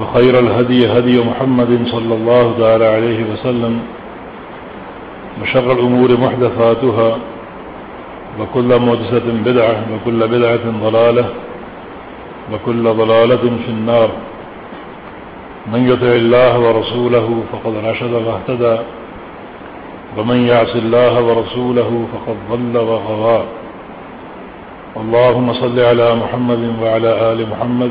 وخير الهدي هدي محمد صلى الله تعالى عليه وسلم وشر الأمور محدثاتها وكل مدسة بدعة وكل بدعة ضلالة وكل ضلالة في النار من يطع الله ورسوله فقد رشد واهتدى ومن يعص الله ورسوله فقد ضل وغوى اللهم صل على محمد وعلى آل محمد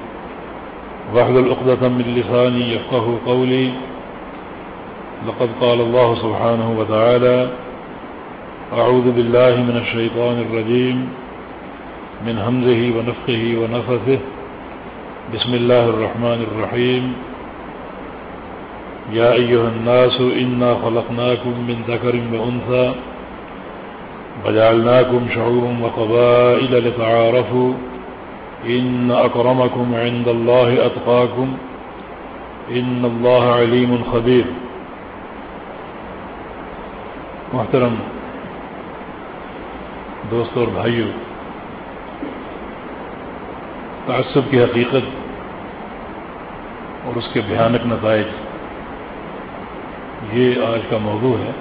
واحلل العقدة من لساني يفقه قولي. لقد قال الله سبحانه وتعالى أعوذ بالله من الشيطان الرجيم، من همزه ونفقه ونفثه. بسم الله الرحمن الرحيم. يا أيها الناس، إنا خلقناكم من ذكر وأنثى، وجعلناكم شعورا وقبائل لتعارفوا. إن أكرمكم عند الله أتقاكم إن الله عليم خبير. محترم دوستوں اور بھائیوں تعصب کی حقیقت اور اس کے بھیانک نتائج، یہ آج کا موضوع ہے۔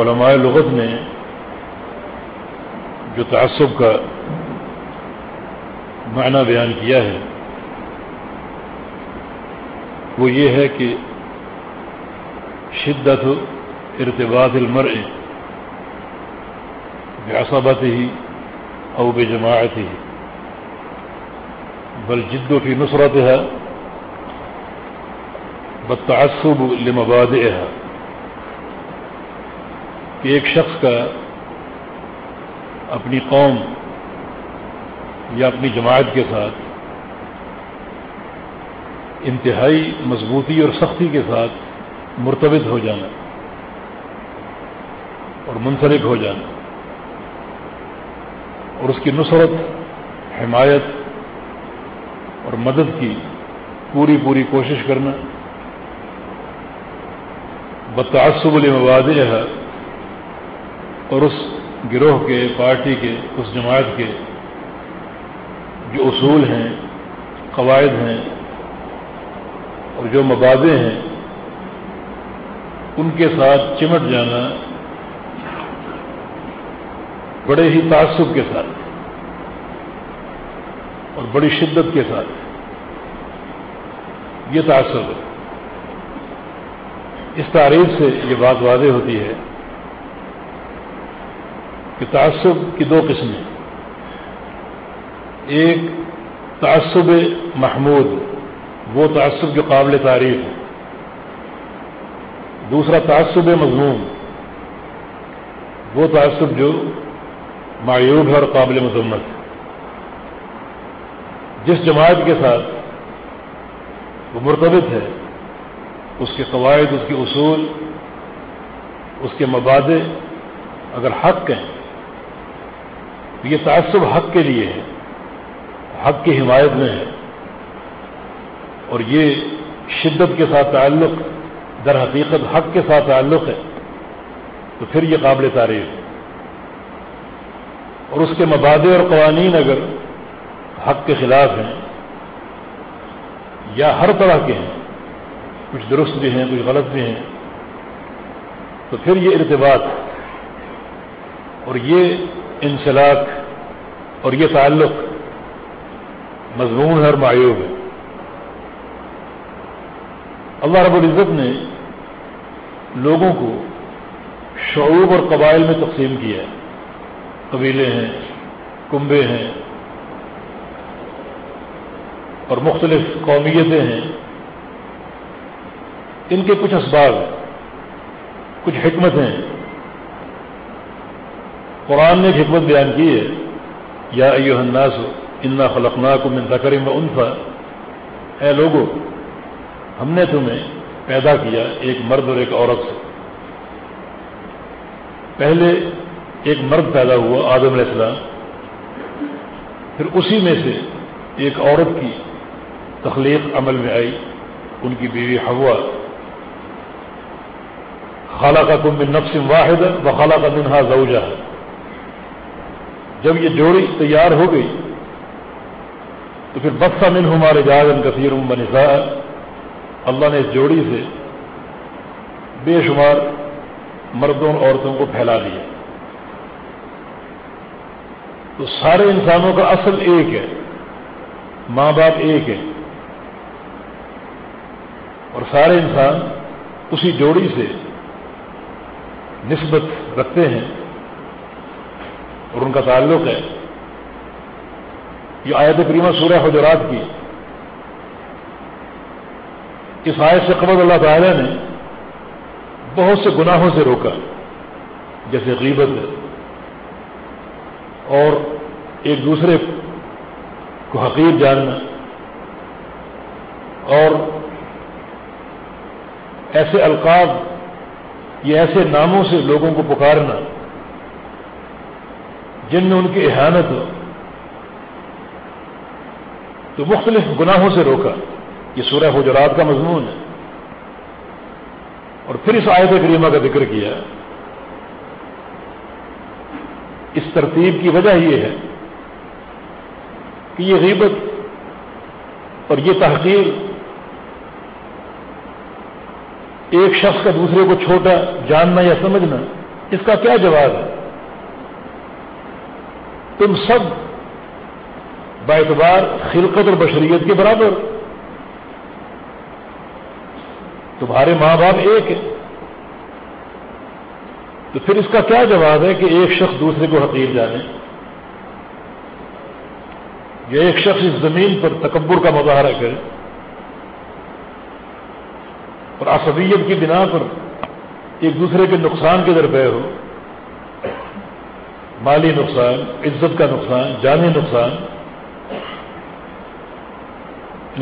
علماء لغت نے جو تعصب کا معنی بیان کیا ہے، وہ یہ ہے کہ شدت ارتباط المرء بعصبته ہی او بجماعته ہی بل جد کی نصرت ہے بتعصب لمبادئها، کہ ایک شخص کا اپنی قوم یا اپنی جماعت کے ساتھ، انتہائی مضبوطی اور سختی کے ساتھ مرتبط ہو جانا اور منسلک ہو جانا اور اس کی نصرت، حمایت اور مدد کی پوری پوری کوشش کرنا۔ بتعصب المواد ہے اور اس گروہ کے، پارٹی کے، اس جماعت کے جو اصول ہیں، قواعد ہیں اور جو مبادے ہیں، ان کے ساتھ چمٹ جانا بڑے ہی تعصب کے ساتھ اور بڑی شدت کے ساتھ یہ تعصب ہے۔ اس تعریف سے یہ بات واضح ہوتی ہے کہ تعصب کی دو قسمیں ایک تعصب محمود، وہ تعصب جو قابل تعریف ہے۔ دوسرا تعصب مضمون وہ تعصب جو معیوب ہے اور قابل مذمت ہے۔ جس جماعت کے ساتھ وہ مرتبط ہے، اس کے قواعد، اس کے اصول، اس کے مبادے اگر حق ہیں تو یہ تعصب حق کے لیے ہے، حق کی حمایت میں ہے۔ اور یہ شدت کے ساتھ تعلق، در حقیقت حق کے ساتھ تعلق ہے، تو پھر یہ قابل تعریف ہے۔ اور اس کے مبادے اور قوانین اگر حق کے خلاف ہیں، یا ہر طرح کے ہیں، کچھ درست بھی ہیں، کچھ غلط بھی ہیں، تو پھر یہ ارتباط اور یہ انسلاک اور یہ تعلق مضمون ہے اور معیوب ہے۔ اللہ رب العزت نے لوگوں کو شعوب اور قبائل میں تقسیم کیا ہے۔ قبیلے ہیں، کنبے ہیں اور مختلف قومیتیں ہیں۔ ان کے کچھ اسباب، کچھ حکمتیں ہیں قرآن نے ایک حکمت بیان کی ہے، یا ایو الناس، انا خلقنا کو من ذکر و انفا اے لوگوں ہم نے تمہیں پیدا کیا ایک مرد اور ایک عورت سے۔ پہلے ایک مرد پیدا ہوا، آدم علیہ السلام۔ پھر اسی میں سے ایک عورت کی تخلیق عمل میں آئی، ان کی بیوی ہوا خالہ کا کم نفس واحد و خالہ کا منہا زوجہ جب یہ جوڑی تیار ہو گئی، تو پھر بسا من ہمارے جاگن کثیر بنسا اللہ نے اس جوڑی سے بے شمار مردوں اور عورتوں کو پھیلا دیا۔ تو سارے انسانوں کا اصل ایک ہے، ماں باپ ایک ہے۔ اور سارے انسان اسی جوڑی سے نسبت رکھتے ہیں۔ اور ان کا تعلق ہے۔ یہ آیت کریمہ سورہ حجرات کی اس آیت سے قبل اللہ تعالی نے بہت سے گناہوں سے روکا، جیسے غیبت اور ایک دوسرے کو حقیق جاننا۔ اور ایسے القاب یا ایسے ناموں سے لوگوں کو پکارنا۔ جن میں ان کی احانت ہو۔ تو مختلف گناہوں سے روکا۔ یہ سورہ حجرات کا مضمون ہے۔ اور پھر اس آیت کریمہ کا ذکر کیا۔ اس ترتیب کی وجہ یہ ہے کہ یہ غیبت اور یہ تحقیر ایک شخص کا دوسرے کو چھوٹا، جاننا یا سمجھنا، اس کا کیا جواب ہے؟ تم سب باعتبار خلقت اور بشریت کے برابر۔ تمہارے ماں باپ ایک ہے تو پھر اس کا کیا جواب ہے کہ ایک شخص دوسرے کو حقیر جانے؟ یا ایک شخص اس زمین پر تکبر کا مظاہرہ کرے؟ اور عصبیت کی بنا پر ایک دوسرے کے نقصان کے درپے ہو؟ مالی نقصان، عزت کا نقصان، جانی نقصان۔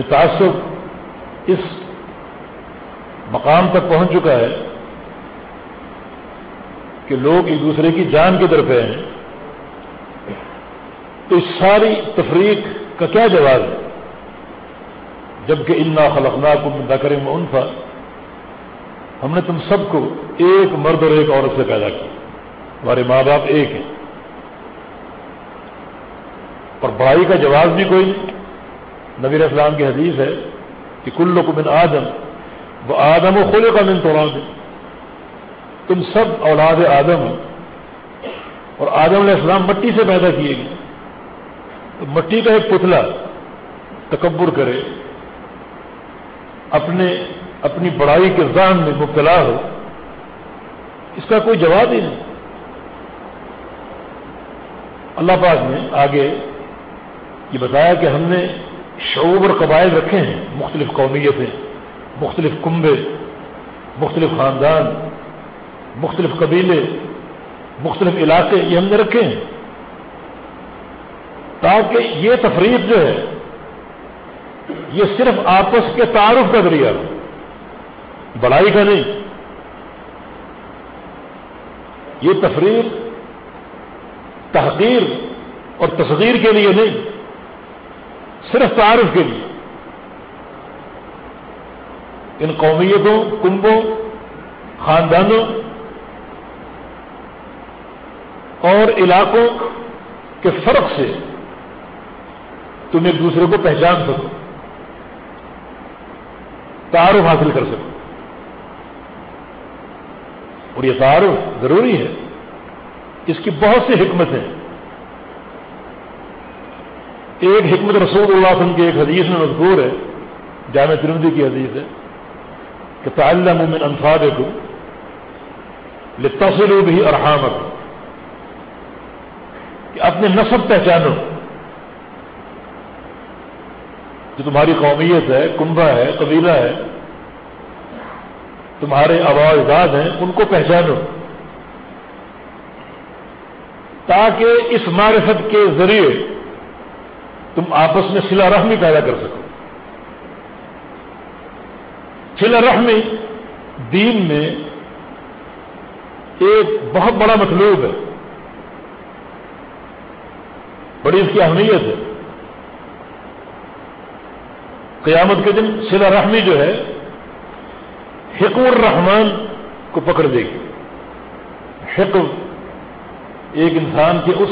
تعصب اس مقام تک پہنچ چکا ہے کہ لوگ ایک دوسرے کی جان کی طرف ہیں۔ تو اس ساری تفریق کا کیا جواب ہے؟ جبکہ انا خلقنا کو نہ کریں انفا ہم نے تم سب کو ایک مرد اور ایک عورت سے پیدا کیا۔ ہمارے ماں باپ ایک ہیں۔ اور بڑائی کا جواب بھی کوئی نہیں نبی اسلام کی حدیث ہے کہ کل کو من آدم وہ آدم و خلے کا من توڑا تم سب اولاد آدم ہو اور آدم علیہ السلام مٹی سے پیدا کیے گئے. تو مٹی کا ایک پتلا تکبر کرے، اپنے، اپنی بڑائی کے ذہن میں مبتلا ہو، اس کا کوئی جواب ہی نہیں۔ اللہ پاک نے آگے یہ بتایا کہ ہم نے شعوب اور قبائل رکھے ہیں، مختلف قومیتیں مختلف کنبے، مختلف خاندان، مختلف قبیلے، مختلف علاقے، یہ ہم نے رکھے ہیں۔ تاکہ یہ تفریح جو ہے، یہ صرف آپس کے تعارف کا ذریعہ ہو بڑائی کا نہیں۔ یہ تفریح تحقیر اور تصغیر کے لیے نہیں۔ صرف تعارف کے لیے۔ ان قومیتوں، کنبوں، خاندانوں اور علاقوں کے فرق سے تم ایک دوسرے کو پہچان سکو، تعارف حاصل کر سکو۔ اور یہ تعارف ضروری ہے، اس کی بہت سی حکمت ہیں ایک حکمت رسول اللہ وسلم کی ایک حدیث میں مذکور ہے، جامع ترمدی کی حدیث ہے، کہ تعلم من انفاد کو لتصلو بھی ارحامت کہ اپنے نصب پہچانو۔ جو تمہاری قومیت ہے، کنبہ ہے، قبیلہ ہے، تمہارے آواز ہیں، ان کو پہچانو۔ تاکہ اس معرفت کے ذریعے تم آپس میں سلا رحمی پیدا کر سکو۔ سلا رحمی دین میں ایک بہت بڑا مطلوب ہے۔ بڑی اس کی اہمیت ہے۔ قیامت کے دن سلا رحمی جو ہے حکم الرحمان کو پکڑ دے گی۔ حکم ایک انسان کے اس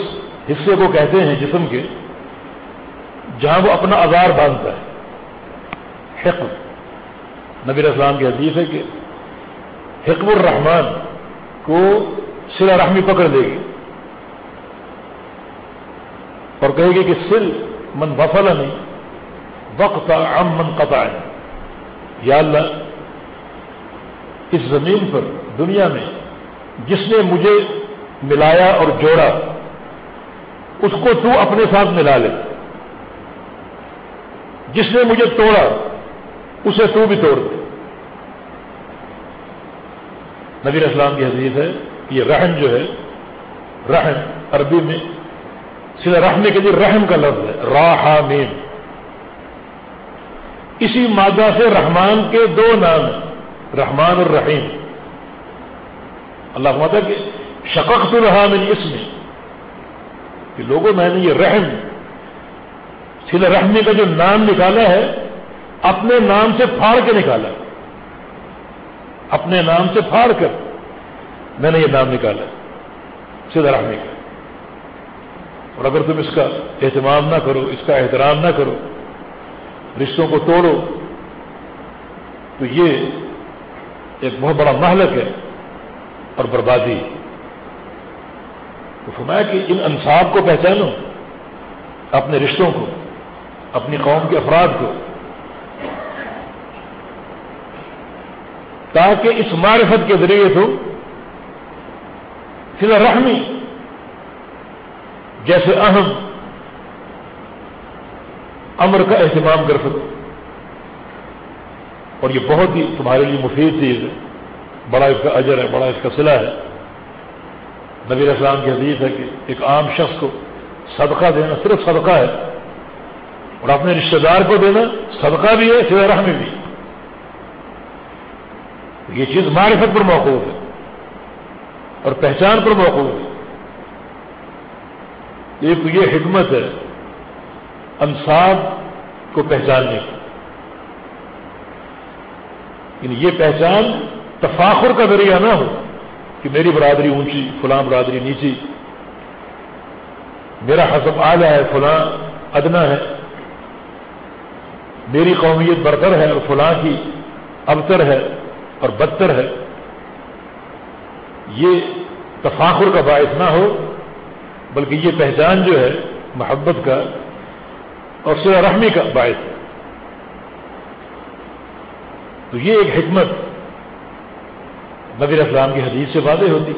حصے کو کہتے ہیں جسم کے۔ جہاں وہ اپنا آزار باندھتا ہے۔ حکم نبی اسلام کی حدیث ہے کہ حکم الرحمان کو سلا رحمی پکڑ دے گی۔ اور کہے گی کہ سل من بفل نہیں وقت ام من قطع یا اللہ، اس زمین پر، دنیا میں جس نے مجھے ملایا اور جوڑا، اس کو تو اپنے ساتھ ملا لے۔ جس نے مجھے توڑا، اسے تو بھی توڑ دے۔ نبی اسلام کی حدیث ہے یہ رحم جو ہے، رحم عربی میں سیدھا رحم کے لیے رحم کا لفظ ہے راہمین اسی مادہ سے رحمان کے دو نام ہیں، رحمان اور رحیم اللہ ماتا کہ شکخت الرحمان اس میں کہ لوگوں میں نے یہ رحم سیدھا رحمی کا جو نام نکالا ہے، اپنے نام سے پھاڑ کے نکالا۔ اپنے نام سے پھاڑ کر میں نے یہ نام نکالا، سیدھا رحمی کا۔ اور اگر تم اس کا اہتمام نہ کرو، اس کا احترام نہ کرو، رشتوں کو توڑو، تو یہ ایک بہت بڑا مہلک ہے اور بربادی تو فرمایا کہ ان انصاب کو پہچانو، اپنے رشتوں کو۔ اپنی قوم کے افراد کو۔ تاکہ اس معرفت کے ذریعے تو فی رحمی جیسے اہم امر کا اہتمام کر سکو۔ اور یہ بہت ہی تمہارے لیے مفید چیز ہے۔ بڑا اس کا اجر ہے، بڑا اس کا صلح ہے۔ نبی اسلام کی حدیث ہے کہ ایک عام شخص کو صدقہ دینا صرف صدقہ ہے۔ اور اپنے رشتہ دار کو دینا صدقہ بھی ہے سر رحمی بھی۔ یہ چیز معرفت پر موقوف ہے اور پہچان پر موقوف ہے۔ ایک یہ حکمت ہے انصاب کو پہچاننے کی۔ یعنی یہ پہچان تفاخر کا ذریعہ نہ ہو کہ میری برادری اونچی، فلاں برادری نیچی۔ میرا حسب آلہ ہے، فلاں ادنا ہے۔ میری قومیت برتر ہے، اور فلاں کی ابتر ہے اور بدتر ہے۔ یہ تفاخر کا باعث نہ ہو، بلکہ یہ پہچان جو ہے، محبت کا اور سر رحمی کا باعث۔ ہے تو یہ ایک حکمت نبی اسلام کی حدیث سے واضح ہوتی،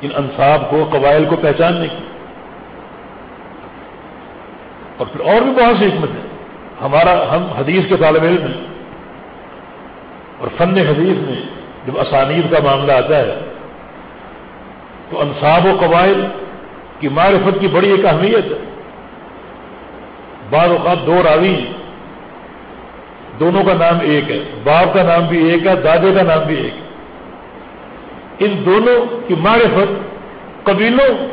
ان انصاب کو، قبائل کو پہچاننے کی۔ اور پھر اور بھی بہت سی حکمت ہے ہمارا ہم حدیث کے طالب علم ہیں اور فن حدیث میں جب اسانید کا معاملہ آتا ہے تو انصاب و قبائل کی معرفت کی بڑی ایک اہمیت ہے۔ بعض اوقات دو راوی دونوں کا نام ایک ہے، باپ کا نام بھی ایک ہے، دادے کا نام بھی ایک ہے۔ ان دونوں کی معرفت قبیلوں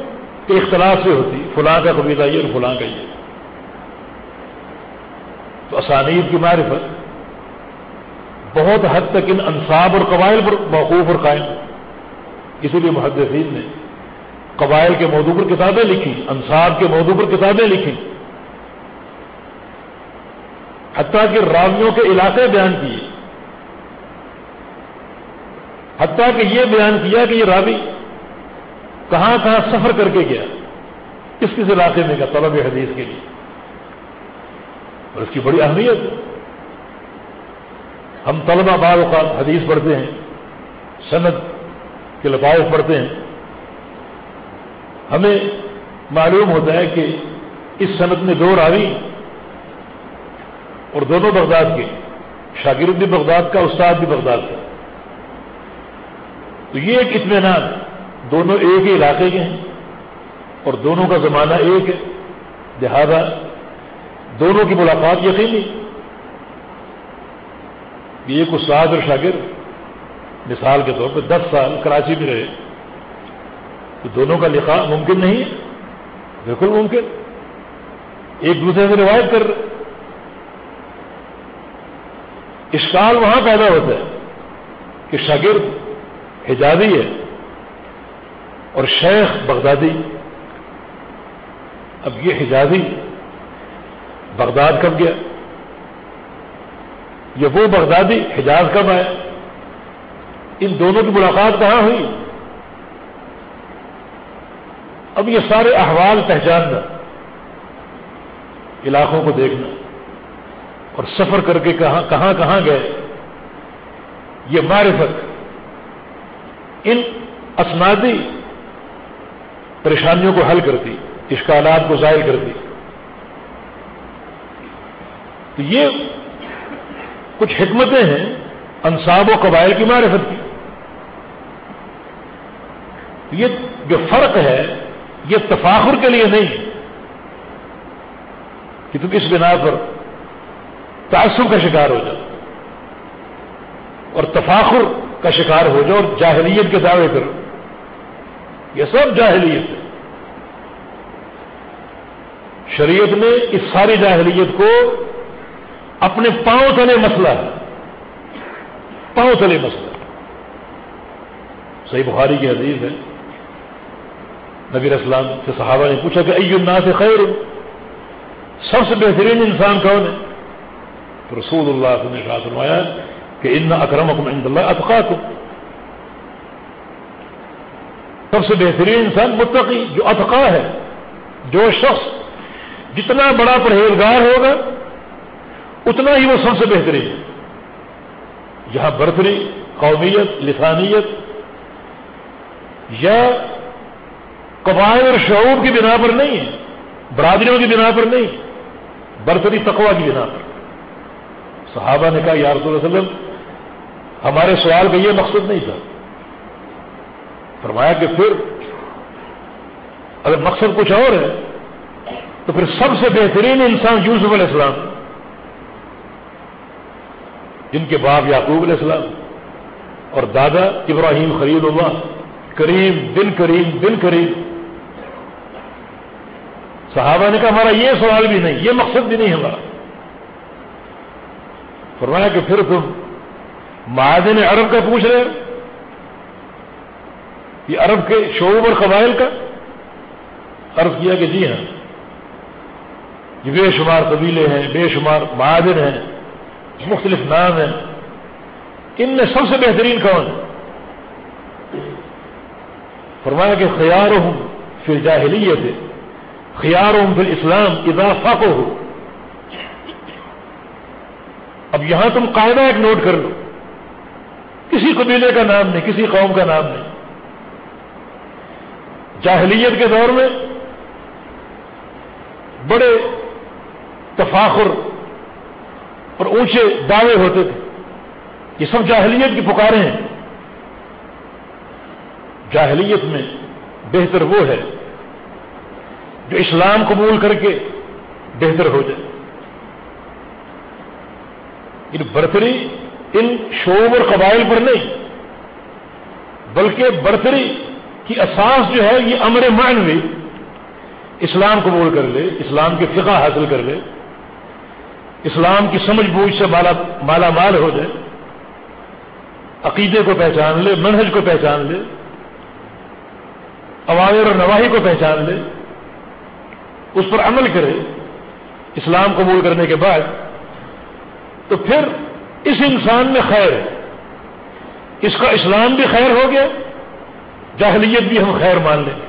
کے اختلاف سے ہوتی، فلاں کا قبیلہ یہ اور فلاں کا یہ۔ تو اسانید کی معرفت بہت حد تک ان انصاب اور قبائل پر موقوف اور قائم اسی لیے محدثین نے قبائل کے موضوع پر کتابیں لکھی، انصاب کے موضوع پر کتابیں لکھی۔ حتیٰ کہ راویوں کے علاقے بیان کیے۔ حتیٰ کہ یہ بیان کیا کہ یہ راوی کہاں کہاں سفر کر کے گیا، کس کس علاقے میں گیا، طلب حدیث کے لیے۔ اور اس کی بڑی اہمیت۔ ہم طلبہ بعض اوقات حدیث پڑھتے ہیں، سند کے لفاظ پڑھتے ہیں۔ ہمیں معلوم ہوتا ہے کہ اس صنعت میں دو راوی اور دونوں بغداد کے، شاگرد بھی بغداد کا، استاد بھی بغداد کا۔ تو یہ ایک اطمینان، دونوں ایک ہی علاقے کے ہیں اور دونوں کا زمانہ ایک ہے۔ لہذا دونوں کی ملاقات یقینی؟ ایک استاد اور شاگرد، مثال کے طور پہ دس سال کراچی میں رہے۔ تو دونوں کا لکھا ممکن نہیں ہے؟ بالکل ممکن۔ ایک دوسرے سے روایت کر۔ رہے اشکال وہاں پیدا ہوتا ہے کہ شاگرد حجازی ہے اور شیخ بغدادی۔ اب یہ حجازی بغداد کب گیا؟ یہ وہ بغدادی حجاز کب آئے؟ ان دونوں کی ملاقات کہاں ہوئی؟ اب یہ سارے احوال پہچاننا، علاقوں کو دیکھنا اور سفر کر کے کہاں کہاں کہاں گئے، یہ معرفت ان اسنادی پریشانیوں کو حل کرتی، اشکالات کو ظاہر کرتی۔ تو یہ کچھ حکمتیں ہیں انصاب و قبائل کی معرفت کی۔ یہ جو فرق ہے، یہ تفاخر کے لیے نہیں کہ تم اس بنا پر تعصب کا شکار ہو جاؤ اور تفاخر کا شکار ہو جاؤ اور جاہلیت کے دعوے کرو۔ یہ سب جاہلیت ہے۔ شریعت نے اس ساری جاہلیت کو اپنے پاؤں تلے مسئلہ۔ ہے پاؤں تلے مسئلہ۔ صحیح بخاری کی حدیث ہے۔ نبی اسلام سے صحابہ نے پوچھا کہ ای الناس سے خیر؟ سب سے بہترین انسان کون ہے؟ تو رسول اللہ نے کہا فرمایا کہ ان اکرم عند اللہ اتقاکم۔ سب سے بہترین انسان متقی، جو اتقا ہے، جو شخص جتنا بڑا پرہیزگار ہوگا اتنا ہی وہ سب سے بہترین ہے۔ یہاں برتری، قومیت، لسانیت، یا قبائل اور شعور کی بنا پر نہیں ہے، برادریوں کی بنا پر نہیں برتری تقوا کی بنا پر۔ صحابہ نے کہا، یا رسول اللہ وسلم، ہمارے سوال کا یہ مقصد نہیں تھا۔ فرمایا کہ پھر اگر مقصد کچھ اور ہے، تو پھر سب سے بہترین انسان یوسف علیہ السلام جن کے باپ یعقوب علیہ السلام اور دادا ابراہیم خرید اللہ، کریم دل کریم دل کریم۔ صحابہ نے کہا، ہمارا یہ سوال بھی نہیں، یہ مقصد بھی نہیں ہمارا۔ فرمایا کہ پھر تم معدن عرب کا پوچھ رہے یہ عرب کے شعوب اور قبائل کا؟ عرض کیا کہ جی ہاں یہ بے شمار قبیلے ہیں، بے شمار معدن ہیں۔ مختلف نام ہیں۔ ان میں سب سے بہترین کون؟ فرمایا کہ خیار ہوں پھر جاہلیت ہے خیار ہوں پھر اسلام اضافہ کو ہو اب یہاں تم قاعدہ ایک نوٹ کر لو۔ کسی قبیلے کا نام نہیں، کسی قوم کا نام نہیں۔ جاہلیت کے دور میں بڑے تفاخر اور اونچے دعوے ہوتے تھے یہ سب جاہلیت کی پکارے ہیں۔ جاہلیت میں بہتر وہ ہے جو اسلام قبول کر کے بہتر ہو جائے۔ ان برتری ان شعب اور قبائل پر نہیں، بلکہ برتری کی اساس جو ہے یہ امر معنوی، اسلام قبول کر لے، اسلام کے فقہ حاصل کر لے۔ اسلام کی سمجھ بوجھ سے مالا مال ہو جائے، عقیدے کو پہچان لے، منہج کو پہچان لے عوامر اور نواحی کو پہچان لے، اس پر عمل کرے، اسلام قبول کرنے کے بعد، تو پھر اس انسان میں خیر ہے۔ اس کا اسلام بھی خیر ہو گیا، جاہلیت بھی ہم خیر مان لیں۔ گے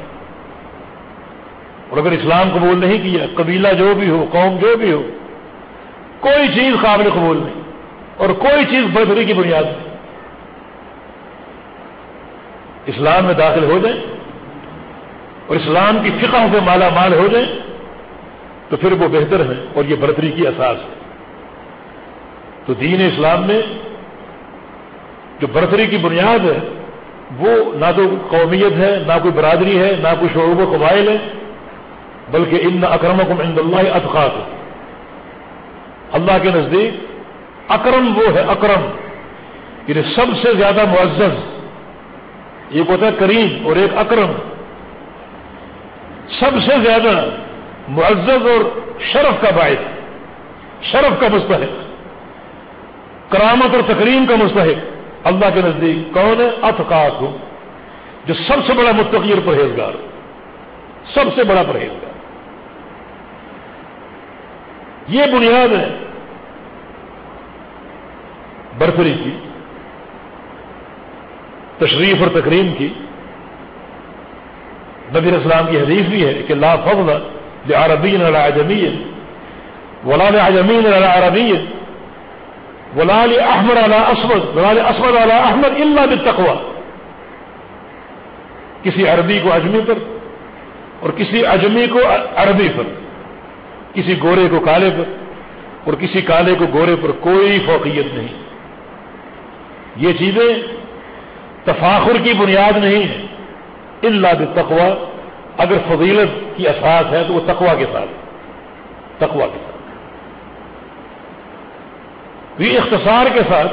اور اگر اسلام قبول نہیں کیا، قبیلہ جو بھی ہو، قوم جو بھی ہو کوئی چیز قابل قبول نہیں اور کوئی چیز بربری کی بنیاد نہیں۔ اسلام میں داخل ہو جائیں اور اسلام کی فقہ سے مالا مال ہو جائیں تو پھر وہ بہتر ہے اور یہ برتری کی اساس ہے۔ تو دین اسلام میں جو برتری کی بنیاد ہے وہ نہ تو قومیت ہے، نہ کوئی برادری ہے، نہ کوئی شعبہ و قبائل ہے، بلکہ ان اکرم کو عند اللہ اتخاق اللہ کے نزدیک اکرم وہ ہے اکرم یعنی سب سے زیادہ معزز۔ ایک ہوتا ہے کریم اور ایک اکرم۔ سب سے زیادہ معزز اور شرف کا باعث، شرف کا مستحق۔ کرامت اور تقریم کا مستحق۔ اللہ کے نزدیک کون ہے؟ اتقاق ہوں جو سب سے بڑا متقیر پرہیزگار۔ سب سے بڑا پرہیزگار۔ یہ بنیاد ہے۔ برفری کی، تشریف اور تقریم کی۔ نبی اسلام کی حدیث بھی ہے کہ لا فضل لعربی عجمی ولا لعجمی عربی ولا لأحمر على اسود ولا لأسود على احمد الا بالتقوى۔ کسی عربی کو اجمی پر اور کسی اجمی کو عربی پر۔ کسی گورے کو کالے پر اور کسی کالے کو گورے پر کوئی فوقیت نہیں۔ یہ چیزیں تفاخر کی بنیاد نہیں ہے اللہ تقوا اگر فضیلت کی اساس ہے تو وہ تقوا کے ساتھ۔ تقوا کے ساتھ۔ یہ اختصار کے ساتھ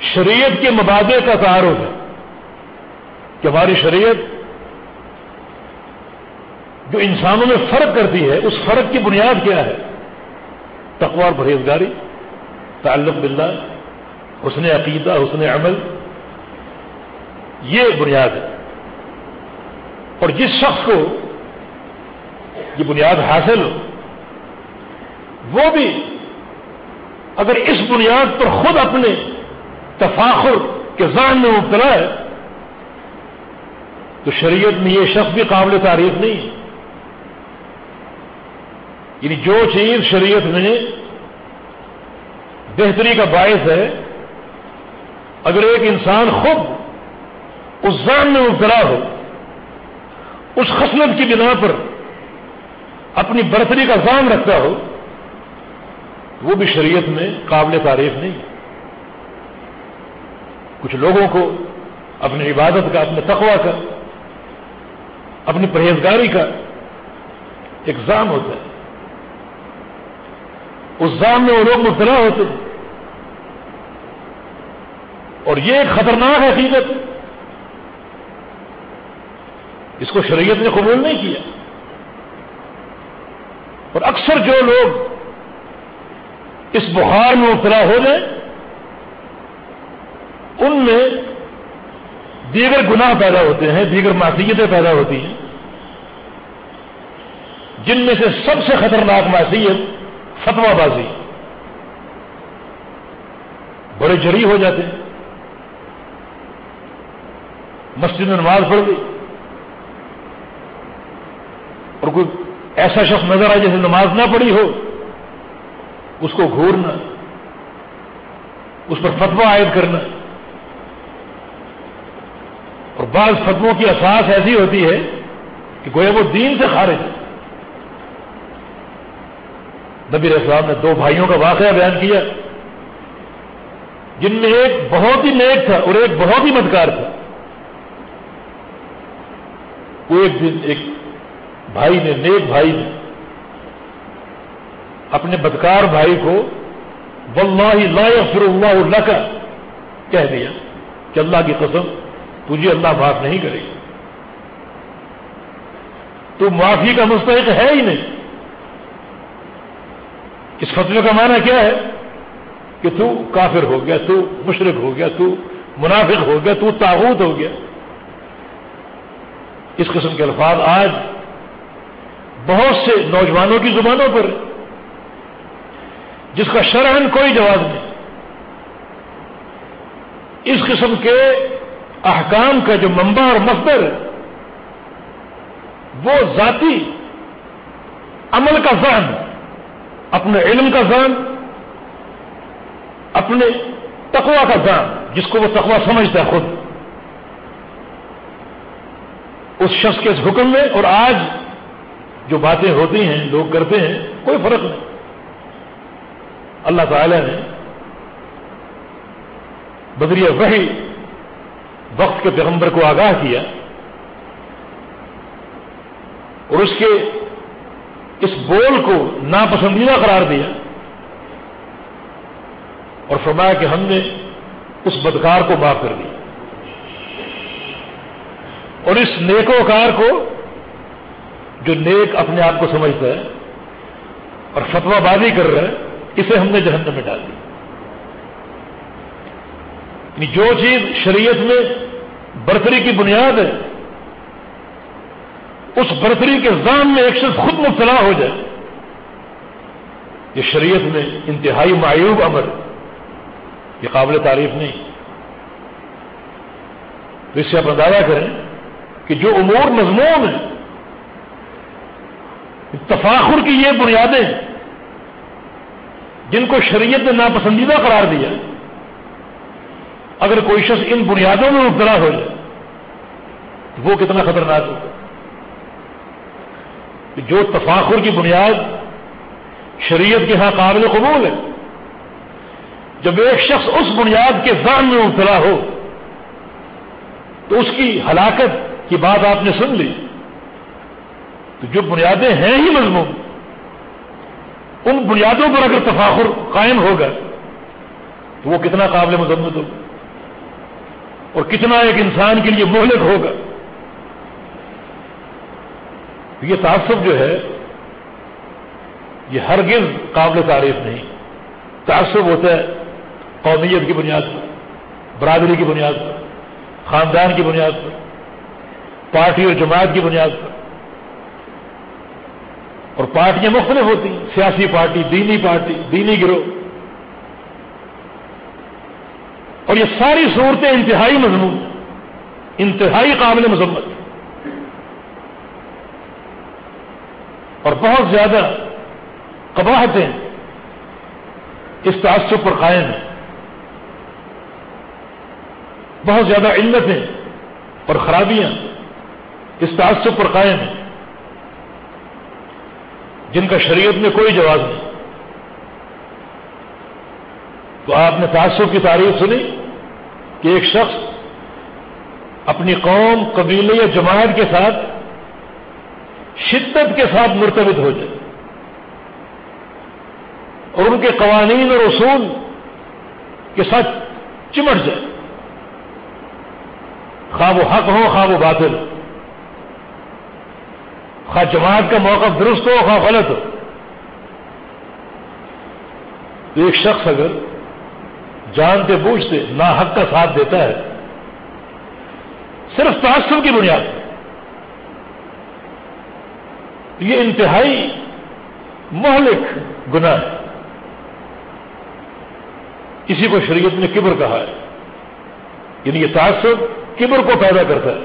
شریعت کے مبادے کا تعارف ہے کہ ہماری شریعت جو انسانوں میں فرق کرتی ہے، اس فرق کی بنیاد کیا ہے؟ تقوار پرہیزگاری، تعلق باللہ، حسن عقیدہ، حسن عمل، یہ بنیاد ہے۔ اور جس شخص کو یہ بنیاد حاصل ہو، وہ بھی اگر اس بنیاد پر خود اپنے تفاخر کے ذہن میں مبتلا ہے، تو شریعت میں یہ شخص بھی قابل تعریف نہیں ہے۔ یعنی جو چیز شریعت میں بہتری کا باعث ہے، اگر ایک انسان خود اس زان میں مبتلا ہو، اس خصلت کی بنا پر اپنی برتری کا زام رکھتا ہو، وہ بھی شریعت میں قابل تعریف نہیں۔ کچھ لوگوں کو اپنی عبادت کا، اپنے تقوا کا، اپنی پرہیزگاری کا ایک زام ہوتا ہے۔ اس زام میں وہ لوگ مبتلا ہوتے ہیں۔ اور یہ ایک خطرناک حقیقت۔ اس کو شریعت نے قبول نہیں کیا۔ اور اکثر جو لوگ اس بخار میں مبتلا ہو جائیں، ان میں دیگر گناہ پیدا ہوتے ہیں، دیگر معصیتیں پیدا ہوتی ہیں۔ جن میں سے سب سے خطرناک معصیت فتوا بازی۔ بڑے جری ہو جاتے ہیں۔ مسجد میں نماز پڑھ گئی اور کوئی ایسا شخص نظر آئے جیسے نماز نہ پڑھی ہو، اس کو گھورنا، اس پر فتوا عائد کرنا۔ اور بعض فتووں کی اساس ایسی ہوتی ہے کہ گویا وہ دین سے خارج ہے نبی اسلام نے دو بھائیوں کا واقعہ بیان کیا جن میں ایک بہت ہی نیک تھا اور ایک بہت ہی مدکار تھا۔ وہ ایک دن ایک بھائی نے، نیک بھائی نے اپنے بدکار بھائی کو واللہ لا یغفر اللہ اللہ کا کہہ دیا کہ اللہ کی قسم تجھے اللہ معاف نہیں کرے گی تو معافی کا مستحق ہے ہی نہیں۔ اس فتوے کا معنی کیا ہے کہ تو کافر ہو گیا، تو مشرق ہو گیا، تو منافق ہو گیا، تو تاغوت ہو گیا۔ اس قسم کے الفاظ آج بہت سے نوجوانوں کی زبانوں پر جس کا شرحن کوئی جواب نہیں۔ اس قسم کے احکام کا جو منبع اور مقدر ہے، وہ ذاتی عمل کا ذہن اپنے علم کا ذہن اپنے تقوا کا دان جس کو وہ تقوا سمجھتا ہے خود۔ اس شخص کے اس حکم میں اور آج جو باتیں ہوتی ہیں، لوگ کرتے ہیں، کوئی فرق نہیں۔ اللہ تعالی نے بدریہ وہی وقت کے پیغمبر کو آگاہ کیا اور اس کے اس بول کو ناپسندیدہ قرار دیا اور فرمایا کہ ہم نے اس بدکار کو معاف کر دیا اور اس نیکوکار کو جو نیک اپنے آپ کو سمجھتا ہے اور فتوا بازی کر رہا ہے، اسے ہم نے جہنم میں ڈال دی یعنی جو چیز شریعت میں برتری کی بنیاد ہے اس برتری کے زام میں ایک شخص خود مبتلا ہو جائے۔ یہ شریعت میں انتہائی معیوب امر، یہ قابل تعریف نہیں۔ تو اس سے آپ اندازہ کریں کہ جو امور مضمون ہیں، تفاخر کی یہ بنیادیں، جن کو شریعت نے ناپسندیدہ قرار دیا، اگر کوئی شخص ان بنیادوں میں مبتلا ہو جائے تو وہ کتنا خطرناک ہوگا۔ جو تفاخر کی بنیاد شریعت کے ہاں قابل قبول ہے، جب ایک شخص اس بنیاد کے ذہن میں مبتلا ہو، تو اس کی ہلاکت کی بات آپ نے سن لی، تو جو بنیادیں ہیں ہی مضمون، ان بنیادوں پر اگر تفاخر قائم ہوگا، تو وہ کتنا قابل مذمت ہوگا، اور کتنا ایک انسان کے لیے مہلک ہوگا۔ یہ تعصب جو ہے، یہ ہرگز قابل تعریف نہیں۔ تعصب ہوتا ہے قومیت کی بنیاد پر، برادری کی بنیاد پر، خاندان کی بنیاد پر، پارٹی اور جماعت کی بنیاد پر۔ اور پارٹیاں مختلف ہوتی ہیں، سیاسی پارٹی، دینی پارٹی، دینی گروہ۔ اور یہ ساری صورتیں انتہائی مضمون، انتہائی قابل مذمت۔ اور بہت زیادہ قباہتیں اس تعصب پر قائم ہیں۔ بہت زیادہ علتیں اور خرابیاں اس تعصب پر قائم ہیں۔ جن کا شریعت میں کوئی جواز نہیں۔ تو آپ نے تعصب کی تعریف سنی کہ ایک شخص اپنی قوم، قبیلے یا جماعت کے ساتھ شدت کے ساتھ مرتبط ہو جائے اور ان کے قوانین اور اصول کے ساتھ چمٹ جائے۔ خواب و حق ہو، خواب و باطل۔ خواہ جماعت کا موقف درست ہو خواہ غلط ہو۔ تو ایک شخص اگر جانتے بوجھتے نا حق کا ساتھ دیتا ہے، صرف تعصب کی بنیاد یہ انتہائی مہلک گناہ ہے۔ کسی کو شریعت نے کبر کہا ہے۔ یعنی یہ تعصب کبر کو پیدا کرتا ہے۔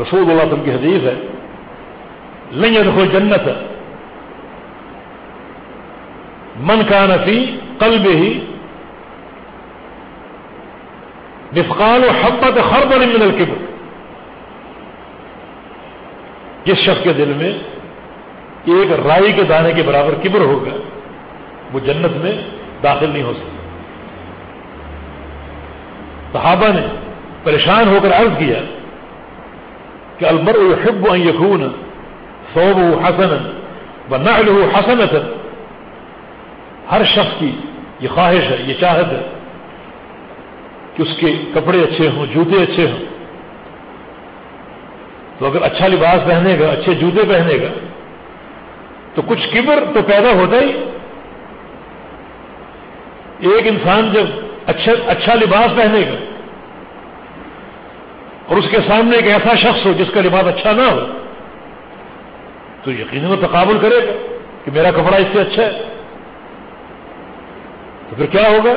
رسول اللہ وسلم کی حدیث ہے، لن رکھو جنت من کا نفی قلب ہی نفقان و حبت خرب من الکبر جس شخص کے دل میں ایک رائی کے دانے کے برابر کبر ہوگا، وہ جنت میں داخل نہیں ہو سکتا۔ صحابہ نے پریشان ہو کر عرض کیا کہ المر يحب ان يكون ثوبه حسنا ونعله حسنة۔ ہر شخص کی یہ خواہش ہے، یہ چاہت ہے کہ اس کے کپڑے اچھے ہوں، جوتے اچھے ہوں۔ تو اگر اچھا لباس پہنے گا، اچھے جوتے پہنے گا، تو کچھ کبر تو پیدا ہوتا ہی۔ ایک انسان جب اچھا اچھا لباس پہنے گا اور اس کے سامنے ایک ایسا شخص ہو جس کا لباس اچھا نہ ہو، تو یقیناً تقابل کرے گا کہ میرا کپڑا اس سے اچھا ہے۔ تو پھر کیا ہوگا؟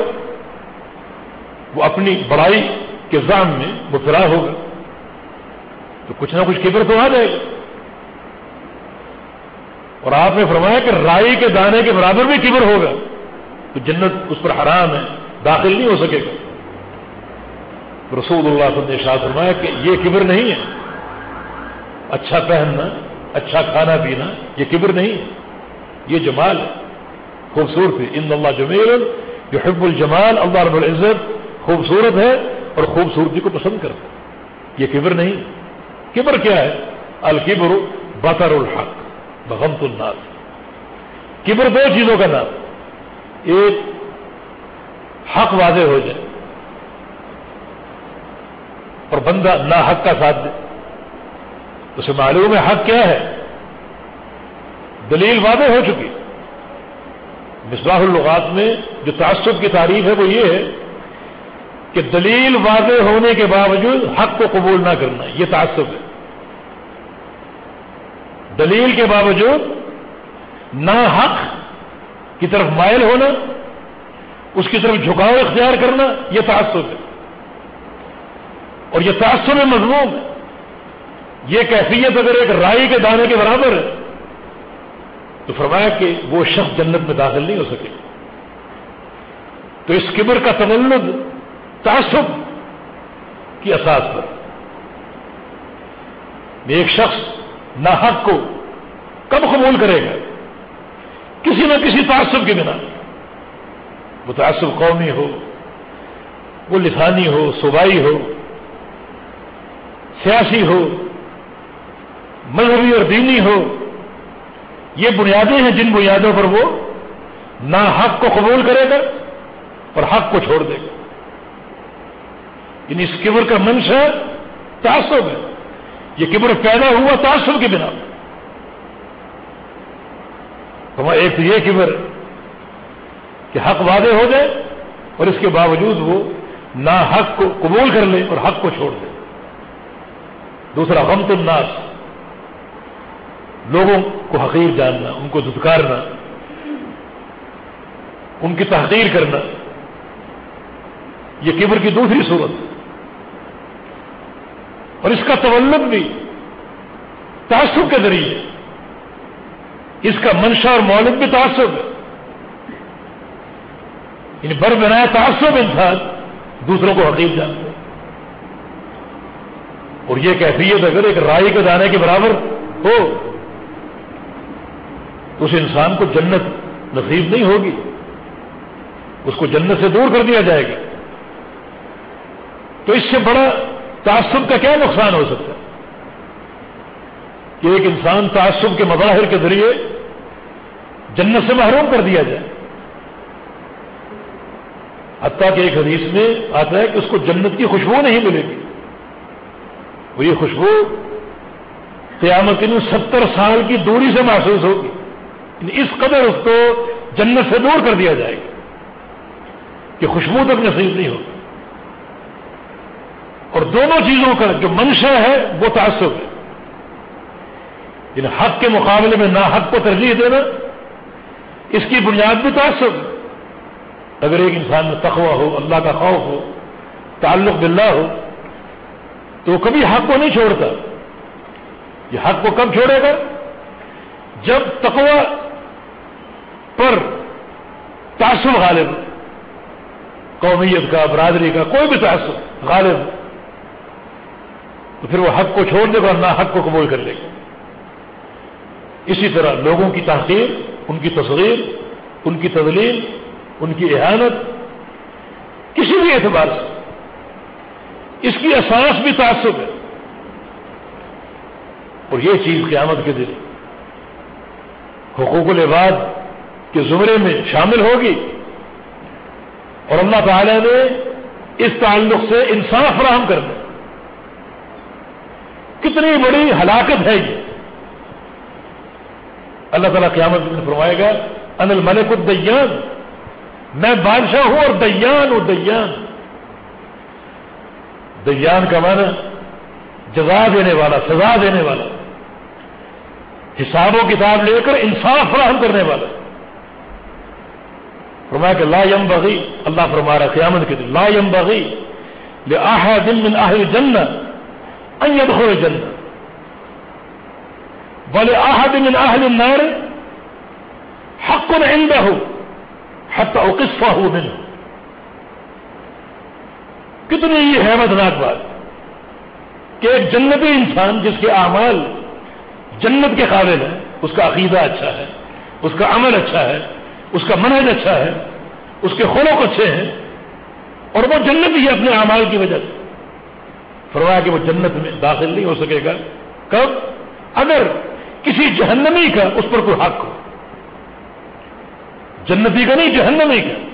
وہ اپنی بڑائی کے زام میں مبتلا ہوگا۔ تو کچھ نہ کچھ کبر تو آ جائے گا اور آپ نے فرمایا کہ رائی کے دانے کے برابر بھی کبر ہوگا۔ تو جنت اس پر حرام ہے، داخل نہیں ہو سکے گا۔ رسول اللہ صلی اللہ علیہ فرمایا کہ یہ کبر نہیں ہے۔ اچھا پہننا اچھا کھانا پینا، یہ کبر نہیں ہے۔ یہ جمال ہے۔ خوبصورت ہے۔ ان اللہ جمیل جو حب الجمال، اللہ رب العزت خوبصورت ہے اور خوبصورتی کو پسند کرتا ہے۔ یہ کبر نہیں کبر کیا ہے؟ الکبر بطر الحق بغمت الناس۔ کبر دو چیزوں کا نام۔ ایک، حق واضح ہو جائے اور بندہ نہ حق کا ساتھ دے۔ اسے معلوم ہے حق کیا ہے؟ دلیل واضح ہو چکی۔ مصباح اللغات میں جو تعصب کی تعریف ہے وہ یہ ہے کہ دلیل واضح ہونے کے باوجود حق کو قبول نہ کرنا، یہ تعصب ہے۔ دلیل کے باوجود نہ حق کی طرف مائل ہونا، اس کی طرف جھکاؤ اختیار کرنا، یہ تعصب ہے۔ اور یہ تعصب مضموم ہے۔ یہ کیفیت اگر ایک رائی کے دانے کے برابر ہے، تو فرمایا کہ وہ شخص جنت میں داخل نہیں ہو سکے۔ تو اس کبر کا تولد تعصب کی اساس پر۔ ایک شخص ناحق کو کب قبول کرے گا؟ کسی نہ کسی تعصب کے بنا۔ وہ تعصب قومی ہو، وہ لسانی ہو، صوبائی ہو، سیاسی ہو، مذہبی اور دینی ہو، یہ بنیادیں ہیں جن بنیادوں پر وہ نہ حق کو قبول کرے گا اور حق کو چھوڑ دے گا۔ یعنی اس کبر کا منشا تعصب ہے۔ یہ کبر پیدا ہوا تعصب کے بنا۔ ایک تو یہ کبر کہ حق وعدے ہو جائے اور اس کے باوجود وہ نہ حق کو قبول کر لے اور حق کو چھوڑ دے۔ دوسرا، غمت الناس۔ لوگوں کو حقیر جاننا، ان کو دھتکارنا ان کی تحقیر کرنا۔ یہ کبر کی دوسری صورت۔ اور اس کا تولد بھی تعصب کے ذریعے اس کا منشا اور مولد بھی تعصب ہے۔ یعنی بر بنایا تعصب انسان دوسروں کو حقیق جانتے اور یہ کیفیت اگر ایک رائی کے دانے کے برابر ہو، تو اس انسان کو جنت نصیب نہیں ہوگی۔ اس کو جنت سے دور کر دیا جائے گا۔ تو اس سے بڑا تعصب کا کیا نقصان ہو سکتا ہے؟ کہ ایک انسان تعصب کے مظاہر کے ذریعے جنت سے محروم کر دیا جائے۔ حتیٰ کہ ایک حدیث میں آتا ہے کہ اس کو جنت کی خوشبو نہیں ملے گی۔ وہ یہ خوشبو قیامت کے ستر سال کی دوری سے محسوس ہوگی۔ یعنی اس قدر اس کو جنت سے دور کر دیا جائے گا کہ خوشبو تک نصیب نہیں ہوگی۔ اور دونوں چیزوں کا جو منشا ہے وہ تعصب ہے۔ یعنی حق کے مقابلے میں نہ حق کو ترجیح دینا، اس کی بنیاد بھی تعصب ہے۔ اگر ایک انسان میں تخوہ ہو، اللہ کا خوف ہو، تعلق باللہ ہو، تو وہ کبھی حق کو نہیں چھوڑتا۔ یہ حق کو کب چھوڑے گا؟ جب تقوی پر تعصب غالب قومیت کا، برادری کا، کوئی بھی تعصب غالب تو پھر وہ حق کو چھوڑ دے گا اور نہ حق کو قبول کر لے گا۔ اسی طرح لوگوں کی تحقیر، ان کی تصغیر، ان کی تدلیل ان کی احانت کسی بھی اعتبار سے۔ اس کی اساس بھی تعصب ہے۔ اور یہ چیز قیامت کے دن حقوق العباد کے زمرے میں شامل ہوگی۔ اور اللہ تعالی نے اس تعلق سے انصاف فراہم کر دیا۔ کتنی بڑی ہلاکت ہے یہ۔ اللہ تعالیٰ قیامت میں فرمائے گا ان الملک الدیان میں بادشاہ ہوں اور دیان ہوں دیان۔ دیان کا معنی جزا دینے والا، سزا دینے والا۔ حساب و کتاب لے کر انصاف فراہم کرنے والا۔ فرمایا کہ لا یم بغی اللہ فرما رہا قیامت کے دن، لا یم بغی لے آہا دن من آہل جنت ان يدخل جنت بولے آہد من آہل النار حق عنده حت اوقفہ ہو من کتنی یہ حیمتناک بات. کہ ایک جنتی انسان جس کے اعمال جنت کے قابل ہے اس کا عقیدہ اچھا ہے، اس کا عمل اچھا ہے، اس کا منہج اچھا ہے، اس کے خلوق اچھے ہیں، اور وہ جنت ہی اپنے اعمال کی وجہ سے۔ فرمایا کہ وہ جنت میں داخل نہیں ہو سکے گا۔ کب؟ اگر کسی جہنمی کا اس پر کوئی حق ہو۔ جنتی کا نہیں، جہنمی کا۔